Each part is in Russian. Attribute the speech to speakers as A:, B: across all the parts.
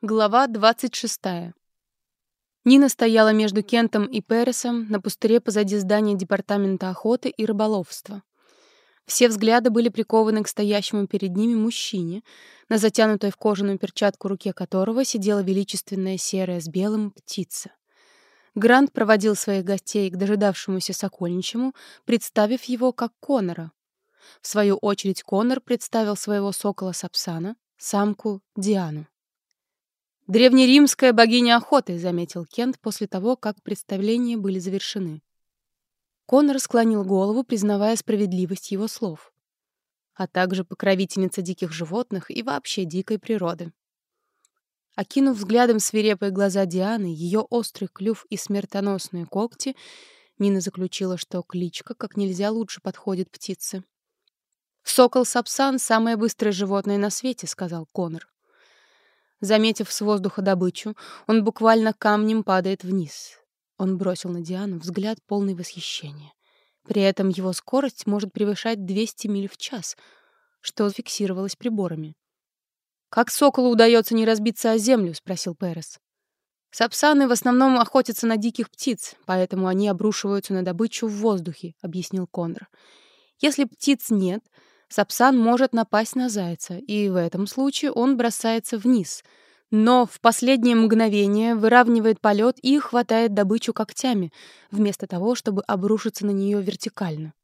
A: Глава 26. Нина стояла между Кентом и Пересом на пустыре позади здания Департамента охоты и рыболовства. Все взгляды были прикованы к стоящему перед ними мужчине, на затянутой в кожаную перчатку руке которого сидела величественная серая с белым птица. Грант проводил своих гостей к дожидавшемуся Сокольничему, представив его как Конора. В свою очередь Конор представил своего сокола Сапсана, самку Диану. «Древнеримская богиня охоты», — заметил Кент после того, как представления были завершены. Конор склонил голову, признавая справедливость его слов, а также покровительница диких животных и вообще дикой природы. Окинув взглядом свирепые глаза Дианы, ее острый клюв и смертоносные когти, Нина заключила, что кличка как нельзя лучше подходит птице. «Сокол Сапсан — самое быстрое животное на свете», — сказал Конор. Заметив с воздуха добычу, он буквально камнем падает вниз. Он бросил на Диану взгляд полный восхищения. При этом его скорость может превышать 200 миль в час, что фиксировалось приборами. «Как соколу удается не разбиться о землю?» — спросил Перес. «Сапсаны в основном охотятся на диких птиц, поэтому они обрушиваются на добычу в воздухе», — объяснил Коннор. «Если птиц нет, Сапсан может напасть на зайца, и в этом случае он бросается вниз, но в последнее мгновение выравнивает полет и хватает добычу когтями, вместо того, чтобы обрушиться на нее вертикально.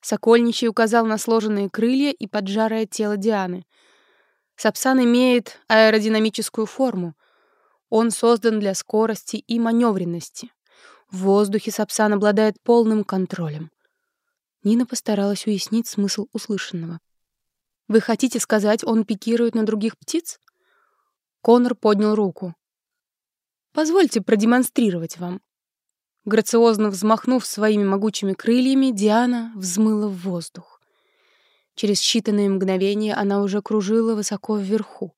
A: Сокольничий указал на сложенные крылья и поджарое тело Дианы. Сапсан имеет аэродинамическую форму. Он создан для скорости и маневренности. В воздухе Сапсан обладает полным контролем. Нина постаралась уяснить смысл услышанного. «Вы хотите сказать, он пикирует на других птиц?» Конор поднял руку. «Позвольте продемонстрировать вам». Грациозно взмахнув своими могучими крыльями, Диана взмыла в воздух. Через считанные мгновения она уже кружила высоко вверху.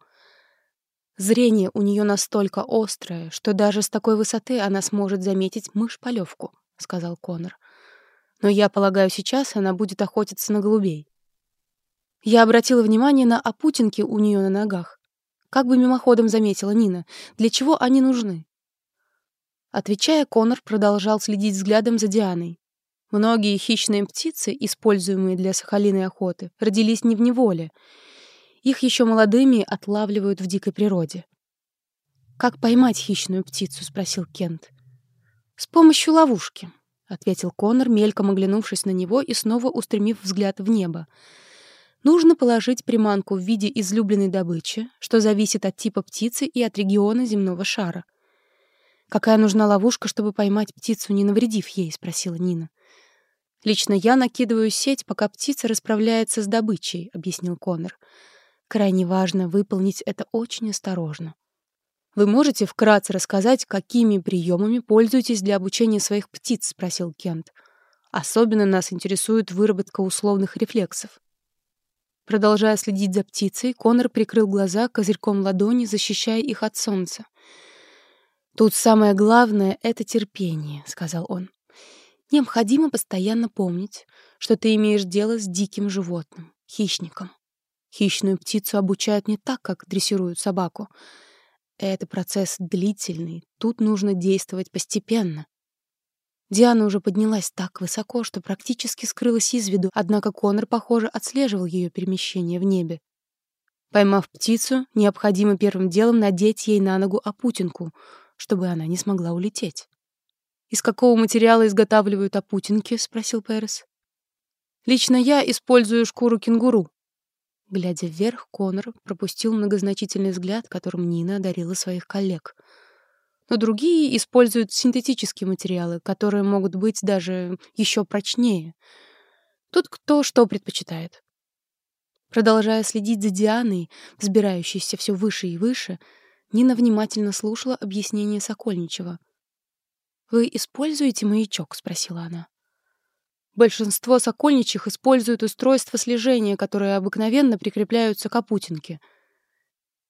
A: Зрение у нее настолько острое, что даже с такой высоты она сможет заметить мышь-полевку, — сказал Конор но я полагаю, сейчас она будет охотиться на голубей. Я обратила внимание на опутинки у нее на ногах. Как бы мимоходом заметила Нина, для чего они нужны? Отвечая, Конор продолжал следить взглядом за Дианой. Многие хищные птицы, используемые для сахалиной охоты, родились не в неволе. Их еще молодыми отлавливают в дикой природе. «Как поймать хищную птицу?» — спросил Кент. «С помощью ловушки», — ответил Конор, мельком оглянувшись на него и снова устремив взгляд в небо. «Нужно положить приманку в виде излюбленной добычи, что зависит от типа птицы и от региона земного шара». «Какая нужна ловушка, чтобы поймать птицу, не навредив ей?» — спросила Нина. «Лично я накидываю сеть, пока птица расправляется с добычей», — объяснил Конор. «Крайне важно выполнить это очень осторожно». «Вы можете вкратце рассказать, какими приемами пользуетесь для обучения своих птиц?» — спросил Кент. «Особенно нас интересует выработка условных рефлексов». Продолжая следить за птицей, Конор прикрыл глаза козырьком ладони, защищая их от солнца. «Тут самое главное — это терпение», — сказал он. «Необходимо постоянно помнить, что ты имеешь дело с диким животным, хищником. Хищную птицу обучают не так, как дрессируют собаку — это процесс длительный, тут нужно действовать постепенно. Диана уже поднялась так высоко, что практически скрылась из виду, однако Конор, похоже, отслеживал ее перемещение в небе. Поймав птицу, необходимо первым делом надеть ей на ногу опутинку, чтобы она не смогла улететь. «Из какого материала изготавливают опутинки?» — спросил Перес. «Лично я использую шкуру кенгуру», Глядя вверх, Конор пропустил многозначительный взгляд, которым Нина одарила своих коллег. Но другие используют синтетические материалы, которые могут быть даже еще прочнее. Тут кто что предпочитает. Продолжая следить за Дианой, взбирающейся все выше и выше, Нина внимательно слушала объяснение Сокольничева. «Вы используете маячок?» — спросила она. Большинство сокольничьих используют устройства слежения, которые обыкновенно прикрепляются к опутинке.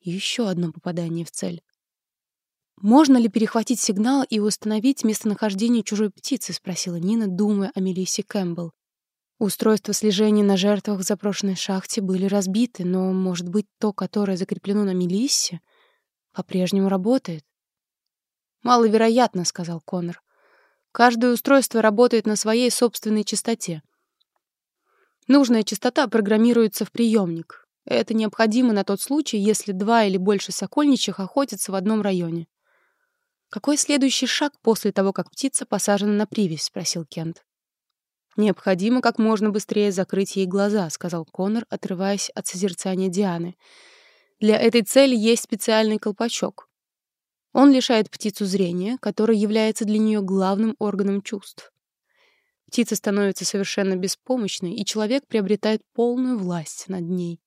A: Еще одно попадание в цель. «Можно ли перехватить сигнал и установить местонахождение чужой птицы?» — спросила Нина, думая о Мелиссе Кэмпбелл. Устройства слежения на жертвах в запрошенной шахте были разбиты, но, может быть, то, которое закреплено на Мелиссе? по-прежнему работает. «Маловероятно», — сказал Коннор. «Каждое устройство работает на своей собственной частоте. Нужная частота программируется в приемник. Это необходимо на тот случай, если два или больше сокольничьих охотятся в одном районе. «Какой следующий шаг после того, как птица посажена на привязь?» — спросил Кент. «Необходимо как можно быстрее закрыть ей глаза», — сказал Коннор, отрываясь от созерцания Дианы. «Для этой цели есть специальный колпачок. Он лишает птицу зрения, которое является для нее главным органом чувств. Птица становится совершенно беспомощной, и человек приобретает полную власть над ней.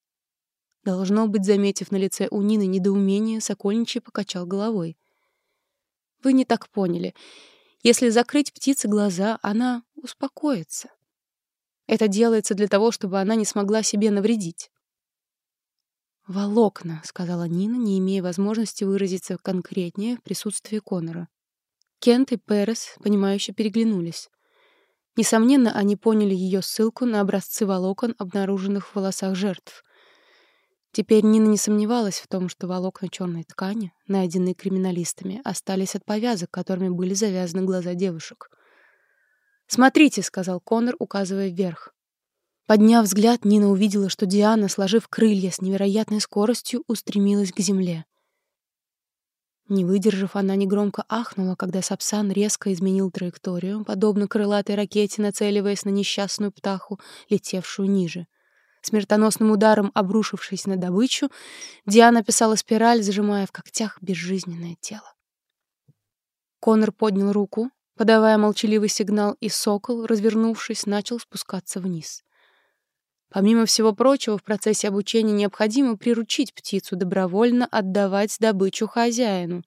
A: Должно быть, заметив на лице у Нины недоумение, Сокольничий покачал головой. «Вы не так поняли. Если закрыть птице глаза, она успокоится. Это делается для того, чтобы она не смогла себе навредить». «Волокна», — сказала Нина, не имея возможности выразиться конкретнее в присутствии Конора. Кент и Перес, понимающе переглянулись. Несомненно, они поняли ее ссылку на образцы волокон, обнаруженных в волосах жертв. Теперь Нина не сомневалась в том, что волокна черной ткани, найденные криминалистами, остались от повязок, которыми были завязаны глаза девушек. «Смотрите», — сказал Коннор, указывая вверх. Подняв взгляд, Нина увидела, что Диана, сложив крылья с невероятной скоростью, устремилась к земле. Не выдержав, она негромко ахнула, когда Сапсан резко изменил траекторию, подобно крылатой ракете, нацеливаясь на несчастную птаху, летевшую ниже. Смертоносным ударом обрушившись на добычу, Диана писала спираль, зажимая в когтях безжизненное тело. Конор поднял руку, подавая молчаливый сигнал, и сокол, развернувшись, начал спускаться вниз. Помимо всего прочего, в процессе обучения необходимо приручить птицу добровольно отдавать добычу хозяину.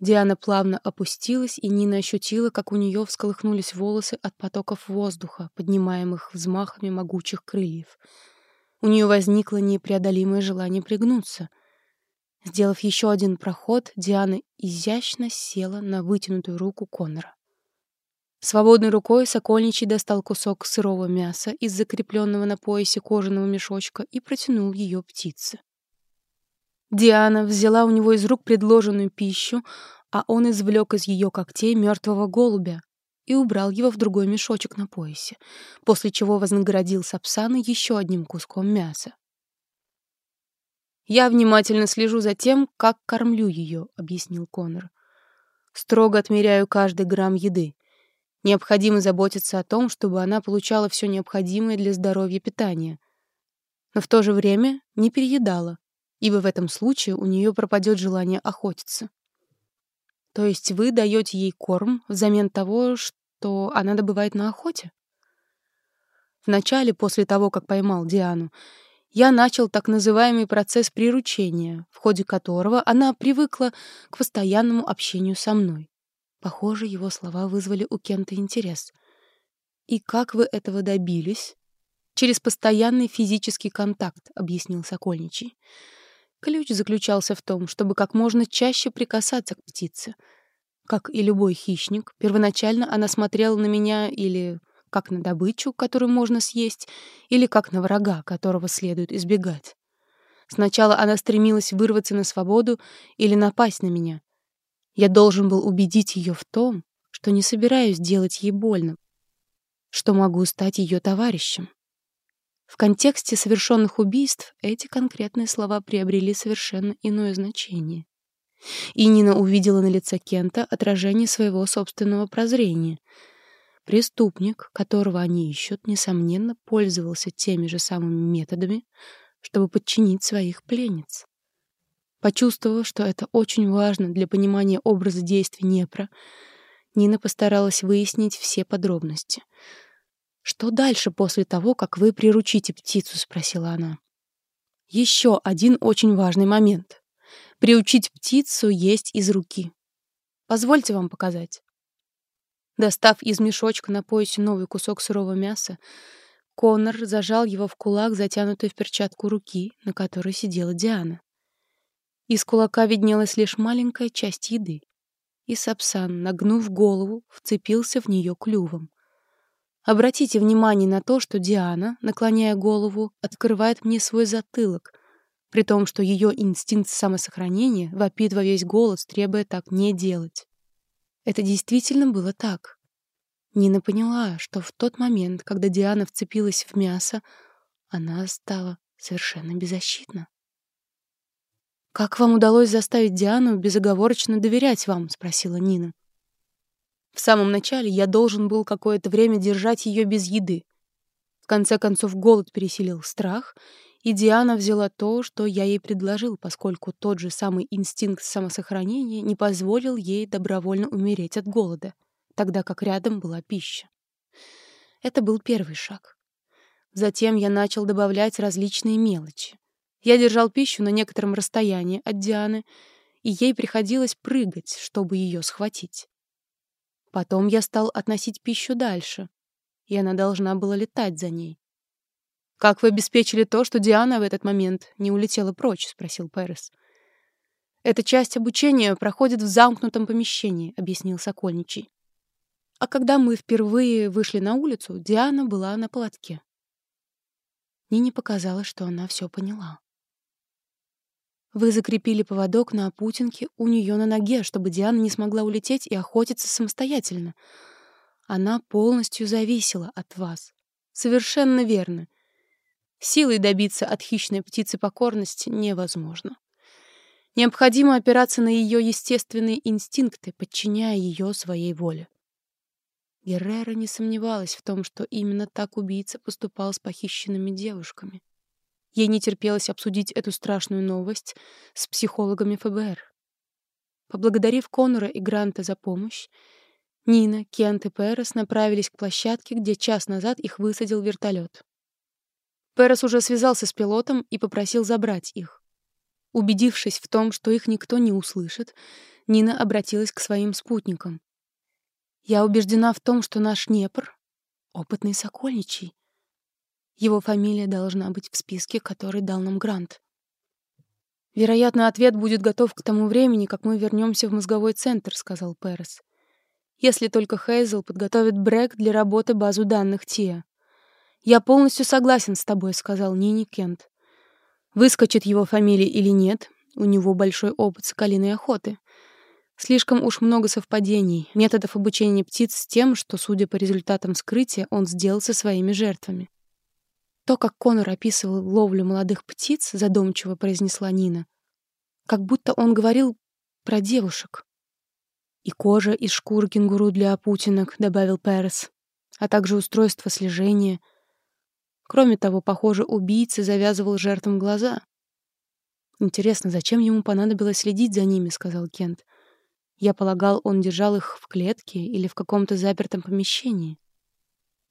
A: Диана плавно опустилась, и Нина ощутила, как у нее всколыхнулись волосы от потоков воздуха, поднимаемых взмахами могучих крыльев. У нее возникло непреодолимое желание пригнуться. Сделав еще один проход, Диана изящно села на вытянутую руку Коннора. Свободной рукой Сокольничий достал кусок сырого мяса из закрепленного на поясе кожаного мешочка и протянул ее птице. Диана взяла у него из рук предложенную пищу, а он извлек из ее когтей мертвого голубя и убрал его в другой мешочек на поясе, после чего вознаградил Сапсана еще одним куском мяса. «Я внимательно слежу за тем, как кормлю ее», — объяснил Конор. «Строго отмеряю каждый грамм еды. Необходимо заботиться о том, чтобы она получала все необходимое для здоровья питание. Но в то же время не переедала, ибо в этом случае у нее пропадет желание охотиться. То есть вы даете ей корм взамен того, что она добывает на охоте? Вначале, после того, как поймал Диану, я начал так называемый процесс приручения, в ходе которого она привыкла к постоянному общению со мной. Похоже, его слова вызвали у Кента интерес. «И как вы этого добились?» «Через постоянный физический контакт», — объяснил Сокольничий. Ключ заключался в том, чтобы как можно чаще прикасаться к птице. Как и любой хищник, первоначально она смотрела на меня или как на добычу, которую можно съесть, или как на врага, которого следует избегать. Сначала она стремилась вырваться на свободу или напасть на меня, я должен был убедить ее в том, что не собираюсь делать ей больно, что могу стать ее товарищем. В контексте совершенных убийств эти конкретные слова приобрели совершенно иное значение. И Нина увидела на лице Кента отражение своего собственного прозрения. Преступник, которого они ищут, несомненно, пользовался теми же самыми методами, чтобы подчинить своих пленниц. Почувствовав, что это очень важно для понимания образа действий Непра, Нина постаралась выяснить все подробности. «Что дальше после того, как вы приручите птицу?» — спросила она. «Еще один очень важный момент. Приучить птицу есть из руки. Позвольте вам показать». Достав из мешочка на поясе новый кусок сырого мяса, Коннор зажал его в кулак, затянутый в перчатку руки, на которой сидела Диана. Из кулака виднелась лишь маленькая часть еды. И Сапсан, нагнув голову, вцепился в нее клювом. Обратите внимание на то, что Диана, наклоняя голову, открывает мне свой затылок, при том, что ее инстинкт самосохранения вопит во весь голос, требуя так не делать. Это действительно было так. Нина поняла, что в тот момент, когда Диана вцепилась в мясо, она стала совершенно беззащитна. «Как вам удалось заставить Диану безоговорочно доверять вам?» — спросила Нина. «В самом начале я должен был какое-то время держать ее без еды. В конце концов, голод пересилил страх, и Диана взяла то, что я ей предложил, поскольку тот же самый инстинкт самосохранения не позволил ей добровольно умереть от голода, тогда как рядом была пища. Это был первый шаг. Затем я начал добавлять различные мелочи. Я держал пищу на некотором расстоянии от Дианы, и ей приходилось прыгать, чтобы ее схватить. Потом я стал относить пищу дальше, и она должна была летать за ней. «Как вы обеспечили то, что Диана в этот момент не улетела прочь?» — спросил Перес. «Эта часть обучения проходит в замкнутом помещении», — объяснил Сокольничий. А когда мы впервые вышли на улицу, Диана была на поводке. Нине показалось, что она все поняла. Вы закрепили поводок на опутинке у нее на ноге, чтобы Диана не смогла улететь и охотиться самостоятельно. Она полностью зависела от вас. Совершенно верно. Силой добиться от хищной птицы покорности невозможно. Необходимо опираться на ее естественные инстинкты, подчиняя ее своей воле. Геррера не сомневалась в том, что именно так убийца поступал с похищенными девушками. Ей не терпелось обсудить эту страшную новость с психологами ФБР. Поблагодарив Конора и Гранта за помощь, Нина, Кент и Перес направились к площадке, где час назад их высадил вертолет. Перес уже связался с пилотом и попросил забрать их. Убедившись в том, что их никто не услышит, Нина обратилась к своим спутникам. Я убеждена в том, что наш Днепр — опытный сокольничий. Его фамилия должна быть в списке, который дал нам Грант. «Вероятно, ответ будет готов к тому времени, как мы вернемся в мозговой центр», — сказал Перес. «Если только Хейзел подготовит Брэк для работы базу данных Тия». «Я полностью согласен с тобой», — сказал Нини Кент. «Выскочит его фамилия или нет, у него большой опыт соколиной охоты. Слишком уж много совпадений, методов обучения птиц с тем, что, судя по результатам вскрытия, он сделал со своими жертвами. То, как Конор описывал ловлю молодых птиц, задумчиво произнесла Нина, как будто он говорил про девушек. «И кожа из шкур кенгуру для опутинок», — добавил Перес, а также устройство слежения. Кроме того, похоже, убийца завязывал жертвам глаза. «Интересно, зачем ему понадобилось следить за ними?» — сказал Кент. Я полагал, он держал их в клетке или в каком-то запертом помещении.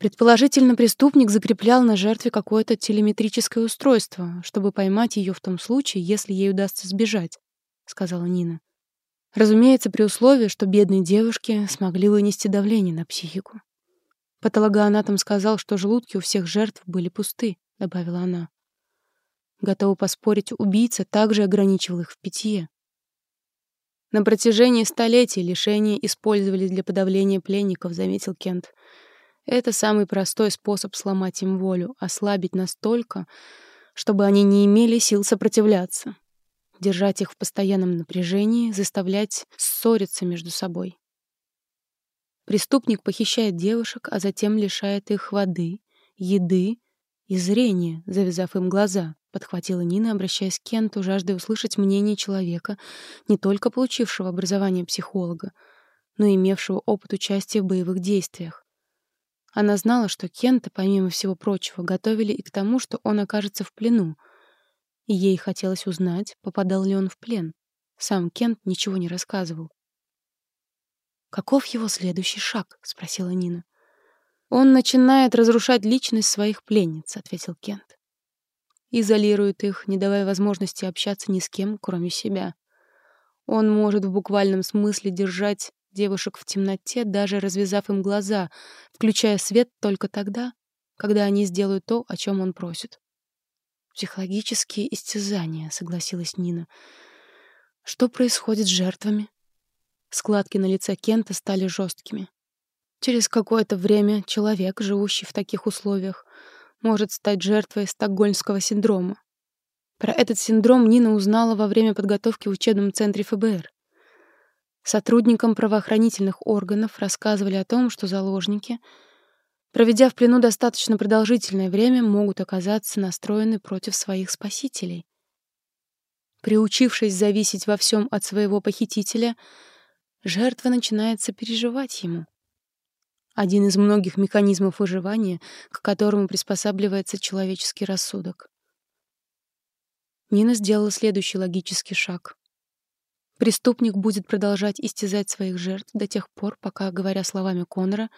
A: Предположительно, преступник закреплял на жертве какое-то телеметрическое устройство, чтобы поймать ее в том случае, если ей удастся сбежать, — сказала Нина. Разумеется, при условии, что бедные девушки смогли вынести давление на психику. Патологоанатом сказал, что желудки у всех жертв были пусты, — добавила она. Готова поспорить, убийца также ограничивал их в питье. На протяжении столетий лишения использовались для подавления пленников, заметил Кент. Это самый простой способ сломать им волю, ослабить настолько, чтобы они не имели сил сопротивляться. Держать их в постоянном напряжении, заставлять ссориться между собой. Преступник похищает девушек, а затем лишает их воды, еды и зрения, завязав им глаза. — подхватила Нина, обращаясь к Кенту, жаждая услышать мнение человека, не только получившего образование психолога, но и имевшего опыт участия в боевых действиях. Она знала, что Кента, помимо всего прочего, готовили и к тому, что он окажется в плену, и ей хотелось узнать, попадал ли он в плен. Сам Кент ничего не рассказывал. «Каков его следующий шаг?» — спросила Нина. «Он начинает разрушать личность своих пленниц», — ответил Кент изолирует их, не давая возможности общаться ни с кем, кроме себя. Он может в буквальном смысле держать девушек в темноте, даже развязав им глаза, включая свет только тогда, когда они сделают то, о чем он просит. «Психологические истязания», — согласилась Нина. «Что происходит с жертвами?» Складки на лице Кента стали жесткими. Через какое-то время человек, живущий в таких условиях, может стать жертвой стокгольмского синдрома. Про этот синдром Нина узнала во время подготовки в учебном центре ФБР. Сотрудникам правоохранительных органов рассказывали о том, что заложники, проведя в плену достаточно продолжительное время, могут оказаться настроены против своих спасителей. Приучившись зависеть во всем от своего похитителя, жертва начинает сопереживать ему. Один из многих механизмов выживания, к которому приспосабливается человеческий рассудок. Нина сделала следующий логический шаг. Преступник будет продолжать истязать своих жертв до тех пор, пока, говоря словами Коннора,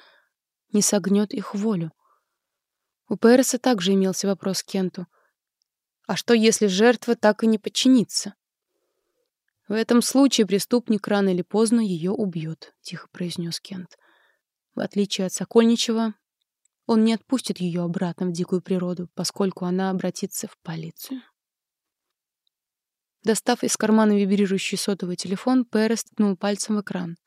A: не согнет их волю. У Переса также имелся вопрос к Кенту. А что, если жертва так и не подчинится? В этом случае преступник рано или поздно ее убьет, тихо произнес Кент. В отличие от Сокольничего, он не отпустит ее обратно в дикую природу, поскольку она обратится в полицию. Достав из кармана вибрирующий сотовый телефон, Перес ткнул пальцем в экран.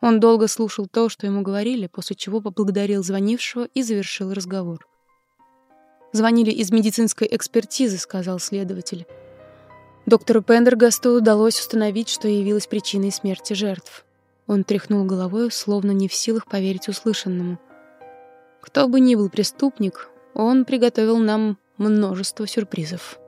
A: Он долго слушал то, что ему говорили, после чего поблагодарил звонившего и завершил разговор. «Звонили из медицинской экспертизы», — сказал следователь. Доктору Пендергасту удалось установить, что явилась причиной смерти жертв. Он тряхнул головой, словно не в силах поверить услышанному. Кто бы ни был преступник, он приготовил нам множество сюрпризов.